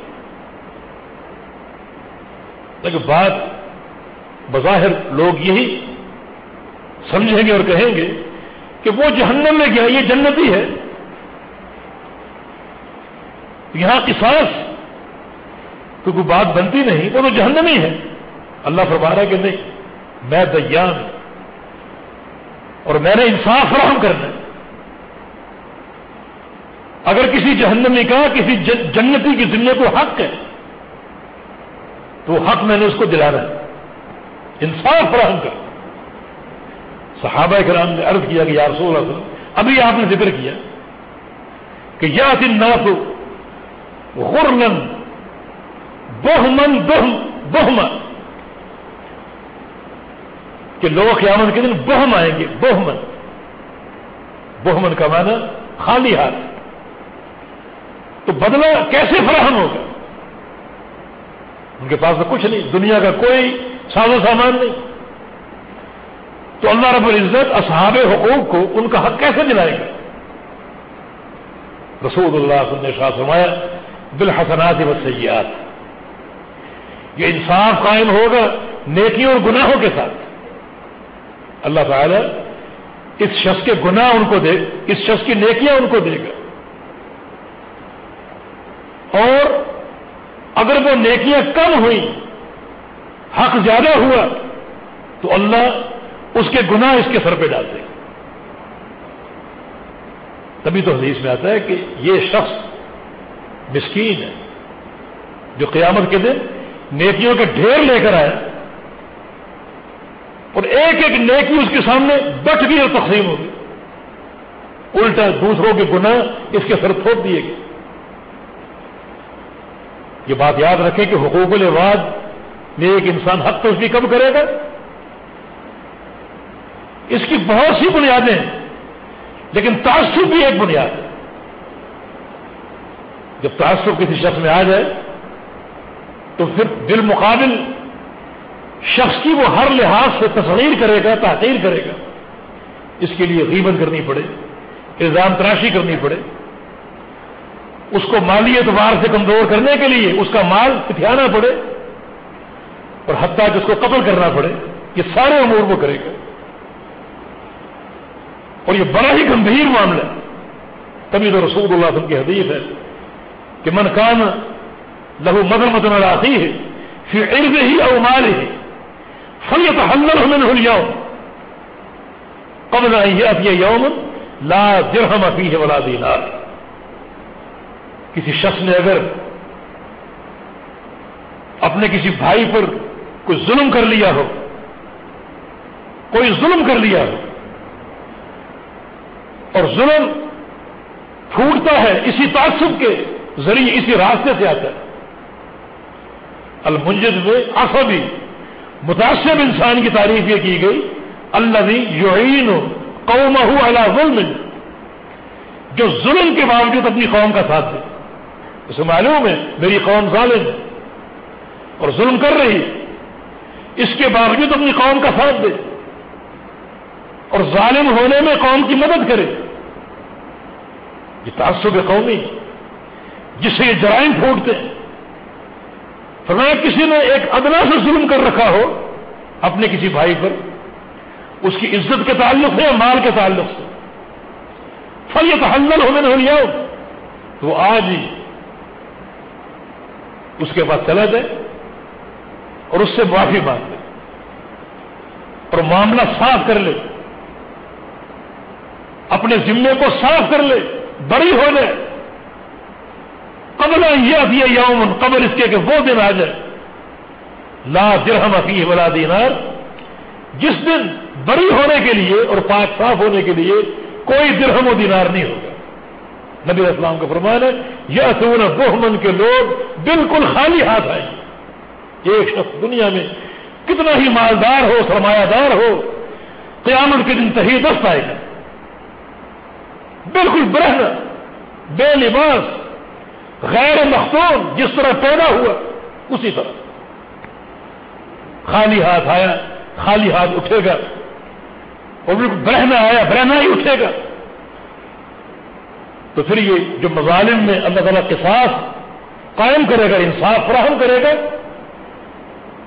لیکن بات بظاہر لوگ یہی سمجھیں گے اور کہیں گے کہ وہ جہنم میں گیا، یہ جنتی ہے۔ یہاں قصاص تو کوئی بات بنتی نہیں، وہ تو جہنمی ہے۔ اللہ فرما رہا ہے کہ نہیں۔ میں دیان اور میں نے انصاف فراہم کرنا اگر کسی جہنمی کا کسی جنتی کی ذمے کو حق ہے، تو حق میں نے اس کو دلانا ہے۔ انصاف فراہم کر۔ صحابہ کرام نے عرض کیا کہ یا رسول اللہ ابھی آپ نے ذکر کیا کہ یا دن نا تو بہمن، بہم، بہمن۔ کہ لوگ قیامت کے دن بہم آئیں گے، بہمن۔ بہمن کا معنی خالی ہاتھ تو بدلہ کیسے فراہم ہوگا؟ ان کے پاس تو کچھ نہیں، دنیا کا کوئی ساز و سامان نہیں۔ تو اللہ رب العزت اصحاب حقوق کو ان کا حق کیسے دلائے گا؟ رسول اللہ نے شاہ فرمایا، بالحسنات و سیاحت یہ انصاف قائم ہوگا نیکیوں اور گناہوں کے ساتھ۔ اللہ تعالی اس شخص کے گناہ ان کو دے اس شخص کی نیکیاں ان کو دے گا اور اگر وہ نیکیاں کم ہوئی حق زیادہ ہوا، تو اللہ اس کے گناہ اس کے سر پہ ڈال دے گا۔ تبھی تو حدیث میں آتا ہے کہ یہ شخص مسکین ہے جو قیامت کے دن نیکیوں کے ڈھیر لے کر آیا۔ اور ایک ایک نیکی اس کے سامنے بٹ گئی اور تقسیم ہوگی الٹا دوسروں کے گناہ اس کے سر تھوپ دیے گئے۔ یہ بات یاد رکھیں کہ حقوق الواد میں ایک انسان حق تو اس کی کب کرے گا؟ اس کی بہت سی بنیادیں ہیں، لیکن تعصب بھی ایک بنیاد ہے۔ جب تعصب کسی شخص میں آ جائے تو پھر بالمقابل شخص کی وہ ہر لحاظ سے تصویر کرے گا، تحقیر کرے گا۔ اس کے لیے غیبت کرنی پڑے، الزام تراشی کرنی پڑے۔ اس کو مالی اعتبار سے کمزور کرنے کے لیے اس کا مال پتھیانا پڑے اور حتیٰ کہ اس کو قتل کرنا پڑے، یہ سارے امور وہ کرے گا۔ اور یہ بڑا ہی گمبھیر معاملہ ہے۔ تبھی تو رسول اللہ وسلم کی حدیث ہے کہ من کام لہو مدر مدن راتی ہے پھر ارد ہی اور مال ہی فلیت حلل ہمیں ہو یوم قبل آئی یہ یوم لا درہم افی ولا دینار کسی شخص نے اگر اپنے کسی بھائی پر کوئی ظلم کر لیا ہو، کوئی ظلم کر لیا ہو، اور ظلم پھوٹتا ہے اسی تعصب کے ذریعے اسی راستے سے آتا ہے۔ المنجد میں اصبی متاثر انسان کی تعریف یہ کی گئی اللہ بھی یعین قوم اللہ ظلم، جو ظلم کے باوجود اپنی قوم کا ساتھ دے۔ اسے معلوم ہے، میری قوم ظالم ہے اور ظلم کر رہی اس کے باوجود اپنی قوم کا ساتھ دے۔ اور ظالم ہونے میں قوم کی مدد کرے۔ یہ تعصب قومی جس سے یہ جرائم پھوٹتے ہیں۔ فرمایا، کسی نے ایک ادنا سے ظلم کر رکھا ہو اپنے کسی بھائی پر، اس کی عزت کے تعلق سے یا مال کے تعلق سے؟ پھل یہ تحل ہونے نہ لیا تو آج ہی اس کے پاس چلا جائے اور اس سے معافی مانگ لے اور معاملہ صاف کر لے۔ اپنے ذمے کو صاف کر لے بڑی ہو جائے۔ قبل یہ یوم قبل اس کے کہ وہ دن آ جائے۔ لا درہم افی ولا دینار۔ جس دن بڑی ہونے کے لیے اور پاک صاف ہونے کے لیے کوئی درہم و دینار نہیں ہوگا۔ نبی اسلام کا فرمان ہے یا سون بہمن کے لوگ بالکل خالی ہاتھ آئے ایک شخص دنیا میں کتنا ہی مالدار ہو، سرمایہ دار ہو، قیامت کے دن تحید دست آئے گا۔ بالکل برہن بے لباس غیر مختون جس طرح پیدا ہوا، اسی طرح۔ خالی ہاتھ آیا، خالی ہاتھ اٹھے گا۔ اور بالکل برہنا آیا برہنا ہی اٹھے گا۔ تو پھر یہ جو مظالم میں اللہ تعالیٰ کے ساتھ قائم کرے گا، انصاف فراہم کرے گا،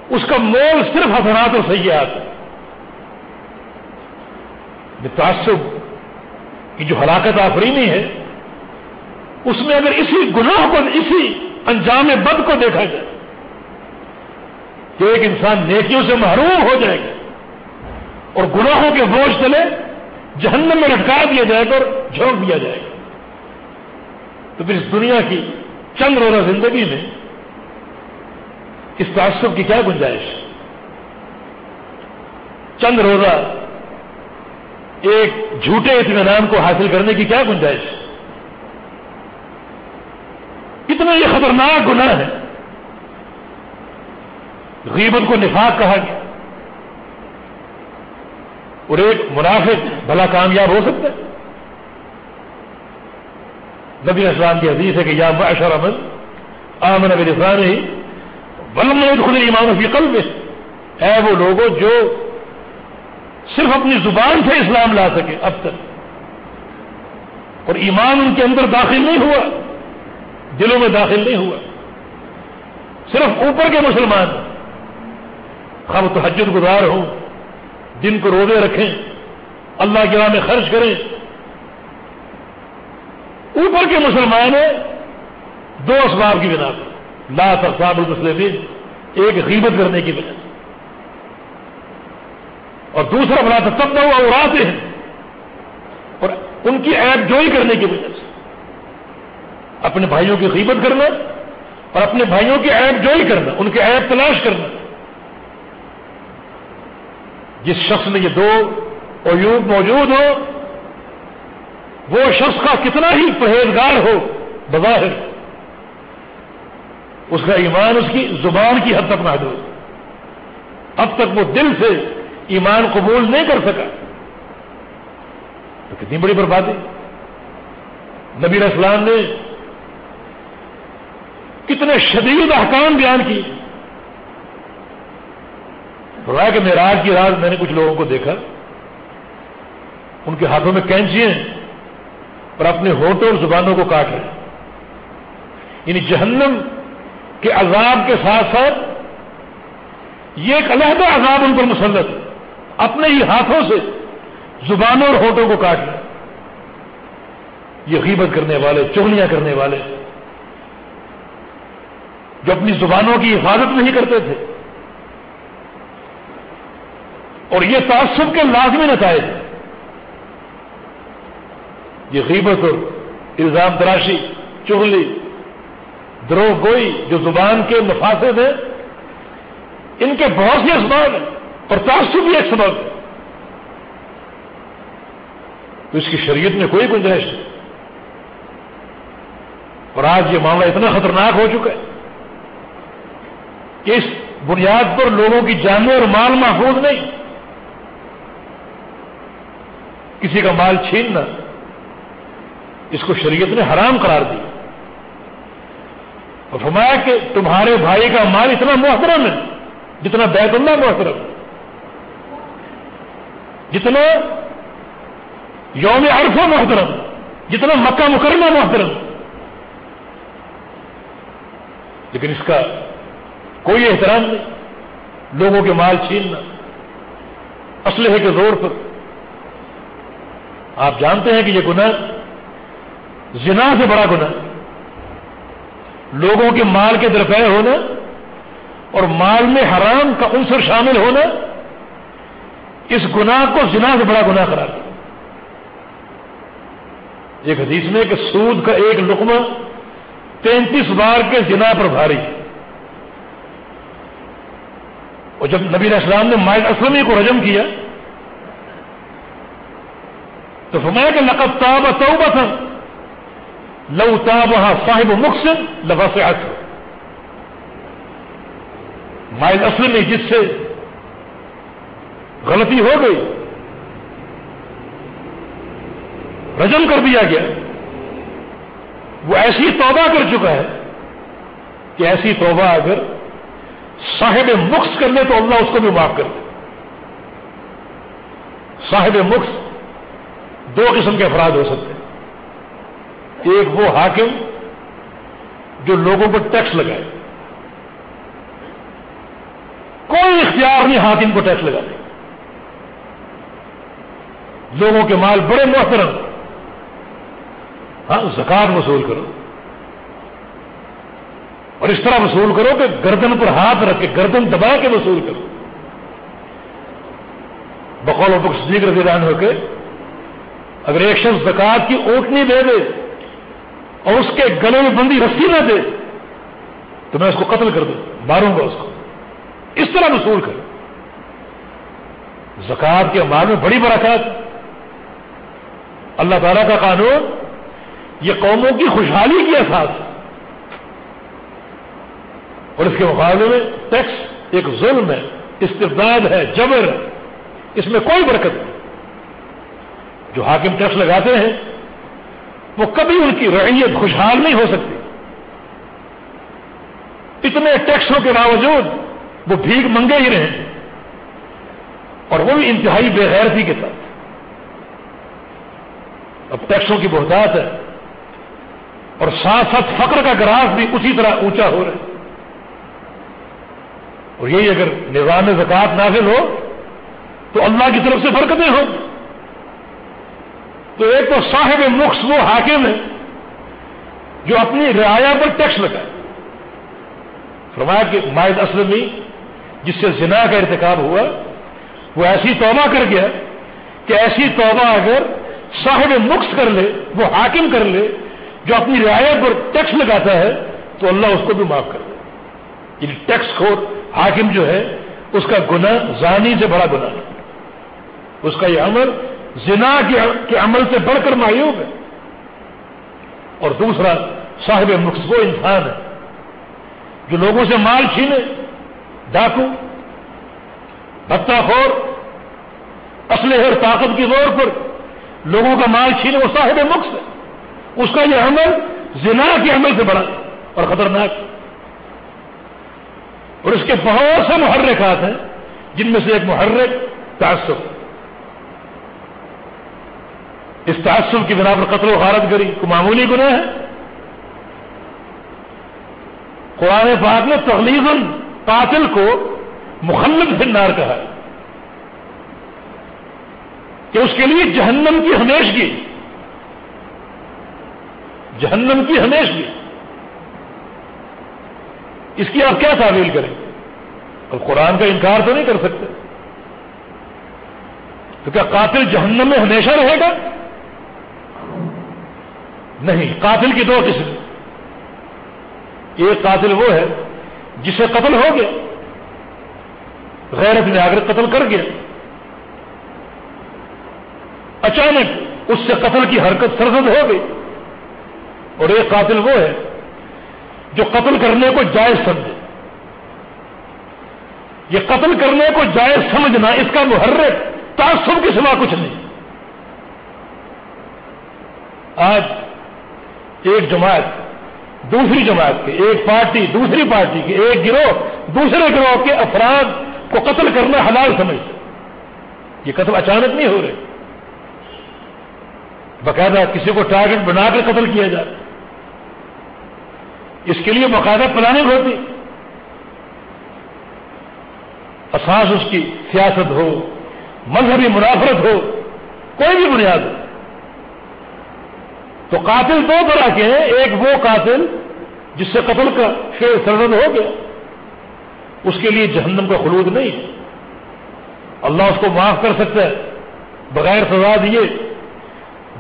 اس کا مول صرف حسنات اور سیاحت ہے تعصب کی جو ہلاکت آفرینی ہے اس میں اگر اسی گناہ کو اسی انجام بد کو دیکھا جائے کہ ایک انسان نیکیوں سے محروم ہو جائے گا اور گناہوں کے بوجھ تلے جہنم میں لٹکا دیا جائے گا اور جھونک دیا جائے گا۔ تو پھر اس دنیا کی چند روزہ زندگی میں اس تعصب کی کیا گنجائش؟ چند روزہ ایک جھوٹے اطمینان کو حاصل کرنے کی کیا گنجائش؟ کتنا یہ خطرناک گناہ ہے۔ غیبت کو نفاق کہا گیا۔ اور ایک منافق بھلا کامیاب ہو سکتا ہے۔ نبی اسلام کی حدیث ہے کہ یا معاشر امن آمن ابھی رسان ہی بلم خود ایمان فی قلب اے وہ لوگوں جو صرف اپنی زبان سے اسلام لا سکے اب تک۔ اور ایمان ان کے اندر داخل نہیں ہوا۔ دلوں میں داخل نہیں ہوا۔ صرف اوپر کے مسلمان۔ ہم تو حجت گزار ہوں دن کو روزے رکھیں، اللہ کے راہ میں خرچ کریں۔ اوپر کے مسلمان ہیں، دو اسباب کی بنا پر۔ لا تصاب المسلمین، ایک غیبت کرنے کی وجہ سے اور دوسرا بلا تب وہ اڑاتے ہیں اور ان کی ایپ جوئی کرنے کی وجہ سے اپنے بھائیوں کی قیمت کرنا اور اپنے بھائیوں کی ایپ جوئی کرنا، ان کے ایپ تلاش کرنا۔ جس شخص میں یہ دو عیوب موجود ہو، وہ شخص کا کتنا ہی پرہیزگار ہو، بظاہر۔ اس کا ایمان اس کی زبان کی حد تک محدود۔ اب تک وہ دل سے ایمان قبول نہیں کر سکا۔ تو کتنی بڑی بربادی۔ نبی اسلام نے کتنے شدید احکام بیان کی رہا کہ میراج کی رات میں نے کچھ لوگوں کو دیکھا۔ ان کے ہاتھوں میں کینچی ہیں اور اپنے ہوٹوں اور زبانوں کو کاٹ رہے یعنی جہنم کے عذاب کے ساتھ ساتھ یہ ایک علیحدہ عذاب ان پر مسلط اپنے ہی ہاتھوں سے زبانوں اور ہوٹوں کو کاٹ لیں یہ غیبت کرنے والے، چغلیاں کرنے والے۔ جو اپنی زبانوں کی حفاظت نہیں کرتے تھے۔ اور یہ تعصب کے لازمی نتائج یہ غیبت اور الزام تراشی چغلی دروہ گوئی جو زبان کے مفاصد ہیں، ان کے بہت سے اسباب ہیں، اور تعصب بھی ایک سبب ہے۔ تو اس کی شریعت میں کوئی گنجائش نہیں۔ اور آج یہ معاملہ اتنا خطرناک ہو چکا ہے۔ کہ اس بنیاد پر لوگوں کی جانیں اور مال محفوظ نہیں۔ کسی کا مال چھیننا، اس کو شریعت نے حرام قرار دی اور فرمایا کہ تمہارے بھائی کا مال اتنا محترم ہے، جتنا بیت اللہ محترم۔ ہے جتنا یوم عرفہ محترم، جتنا مکہ مکرمہ محترم۔ لیکن اس کا کوئی احترام نہیں، لوگوں کے مال چھیننا، اسلحے کے زور پر۔ آپ جانتے ہیں کہ یہ گناہ، زنا سے بڑا گناہ۔ لوگوں کے مال کے درپے ہونا اور مال میں حرام کا عنصر شامل ہونا، اس گناہ کو زنا سے بڑا گناہ قرار دیا۔ ایک حدیث میں کہ سود کا ایک لقمہ تینتیس بار کے زنا پر بھاری۔ اور جب نبی اسلام نے مائک اسلمی کو رجم کیا، تو فرمایا کہ نقب تاب توبہ تھا لوتا وہاں صاحب مقصد لباس مائل اصل میں جس سے غلطی ہو گئی، رجم کر دیا گیا۔ وہ ایسی توبہ کر چکا ہے کہ ایسی توبہ اگر صاحب مخص کر لے تو اللہ اس کو بھی معاف کر دے۔ صاحب مخص دو قسم کے افراد ہو سکتے ہیں۔ ایک وہ حاکم جو لوگوں پر ٹیکس لگائے۔ کوئی اختیار نہیں حاکم کو ٹیکس لگانے۔ لوگوں کے مال بڑے محترم۔ ہاں زکات وصول کرو۔ اور اس طرح وصول کرو کہ گردن پر ہاتھ رکھ کے گردن دبا کے وصول کرو۔ بقول و صدیق رضی اللہ ہو کے، اگر ایک شخص زکات کی اوٹنی دے دے اور اس کے گلے میں بندی رسی نہ دے، تو میں اس کو قتل کر دوں، ماروں گا اس کو۔ اس طرح وصول کر زکات کے مال میں بڑی برکات۔ اللہ تعالیٰ کا قانون یہ قوموں کی خوشحالی کی احساس اور اس کے مقابلے میں ٹیکس ایک ظلم ہے، استبداد ہے، جبر ہے، اس میں کوئی برکت نہیں۔ جو حاکم ٹیکس لگاتے ہیں، وہ کبھی ان کی رعیت خوشحال نہیں ہو سکتی۔ اتنے ٹیکسوں کے باوجود وہ بھیگ منگے ہی رہے اور وہ بھی انتہائی بے غیرتی کے ساتھ۔ اب ٹیکسوں کی بہتات ہے۔ اور ساتھ ساتھ فقر کا گراف بھی اسی طرح اونچا ہو رہا ہے۔ اور یہی اگر نظام زکات نازل ہو تو اللہ کی طرف سے برکتیں ہوں۔ تو ایک تو صاحب مخص وہ حاکم ہے جو اپنی رعایا پر ٹیکس لگائے۔ فرمایا کہ مائد اسلمی جس سے زنا کا ارتکاب ہوا، وہ ایسی توبہ کر گیا کہ ایسی توبہ اگر صاحب مخص کر لے، وہ حاکم کر لے، جو اپنی رعایا پر ٹیکس لگاتا ہے، تو اللہ اس کو بھی معاف کر دے۔ یعنی ٹیکس خور حاکم جو ہے، اس کا گناہ زانی سے بڑا گناہ ہے۔ اس کا یہ عمل زنا کے عمل سے بڑھ کر معیوب ہے۔ اور دوسرا، صاحب مقصد وہ انسان ہے، جو لوگوں سے مال چھینے، ڈاکو بھتا خور اسلحے اور طاقت کی زور پر لوگوں کا مال چھینے وہ صاحب مقصد ہے۔ اس کا یہ عمل زنا کے عمل سے بڑا اور خطرناک اور اس کے بہت سے محرکات ہیں جن میں سے ایک محرک تعصب۔ اس تعصب کی بنا پر قتل و غارت کری کو معمولی گناہ ہے؟ قرآن پاک نے تغلیب قاتل کو مخلف فنار کہا ہے کہ اس کے لیے جہنم کی ہمیشگی، جہنم کی ہمیشگی۔ اس کی آپ کیا تعویل کریں؟ اور قرآن کا انکار تو نہیں کر سکتے۔ تو کیا قاتل جہنم میں ہمیشہ رہے گا؟ نہیں، قاتل کی دو قسم۔ ایک قاتل وہ ہے جسے قتل ہو گیا، غیرت نے آگر قتل کر گیا۔ اچانک اس سے قتل کی حرکت سرزد ہو گئی۔ اور ایک قاتل وہ ہے جو قتل کرنے کو جائز سمجھے۔ یہ قتل کرنے کو جائز سمجھنا اس کا محرک تعصب کے سوا کچھ نہیں۔ آج ایک جماعت دوسری جماعت کے، ایک پارٹی دوسری پارٹی کے، ایک گروہ دوسرے گروہ کے افراد کو قتل کرنا حلال سمجھتے۔ یہ قتل اچانک نہیں ہو رہے۔ باقاعدہ کسی کو ٹارگٹ بنا کر قتل کیا جائے اس کے لیے باقاعدہ پلاننگ ہوتی۔ اساس اس کی سیاست ہو، مذہبی منافرت ہو، کوئی بھی بنیاد۔ ہو تو قاتل دو طرح کے ہیں، ایک وہ قاتل جس سے قتل کا شیر سرد ہو گیا۔ اس کے لیے جہنم کا خلود نہیں ہے۔ اللہ اس کو معاف کر سکتا ہے، بغیر سزا دیے۔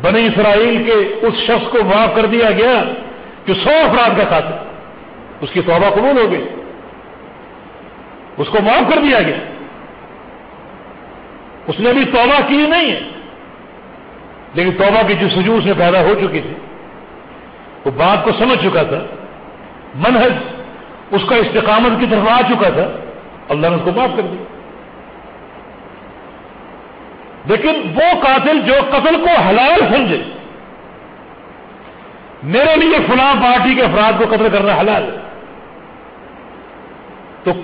بنی اسرائیل کے اس شخص کو معاف کر دیا گیا۔ جو سو افراد کا ساتھ اس کی توبہ قبول ہو گئی۔ اس کو معاف کر دیا گیا۔ اس نے بھی توبہ کی نہیں ہے۔ لیکن توبہ کی جو سجو اس میں پیدا ہو چکی تھی، وہ بات کو سمجھ چکا تھا۔ منحج اس کا استقامت کی طرف آ چکا تھا۔ اللہ نے اس کو معاف کر دیا۔ لیکن وہ قاتل جو قتل کو حلال سمجھے میرے لیے فلاں پارٹی کے افراد کو قتل کرنا حلال ہے۔